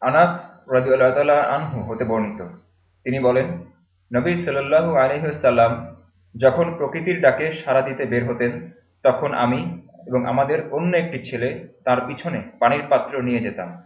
আনাস রাজিউল্লাহ আনহু হতে বর্ণিত। তিনি বলেন, নবী সাল্লাহু আলহিসাল্লাম যখন প্রকৃতির ডাকে সাড়া দিতে বের হতেন, তখন আমি এবং আমাদের অন্য একটি ছেলে তার পিছনে পানির পাত্র নিয়ে যেতাম।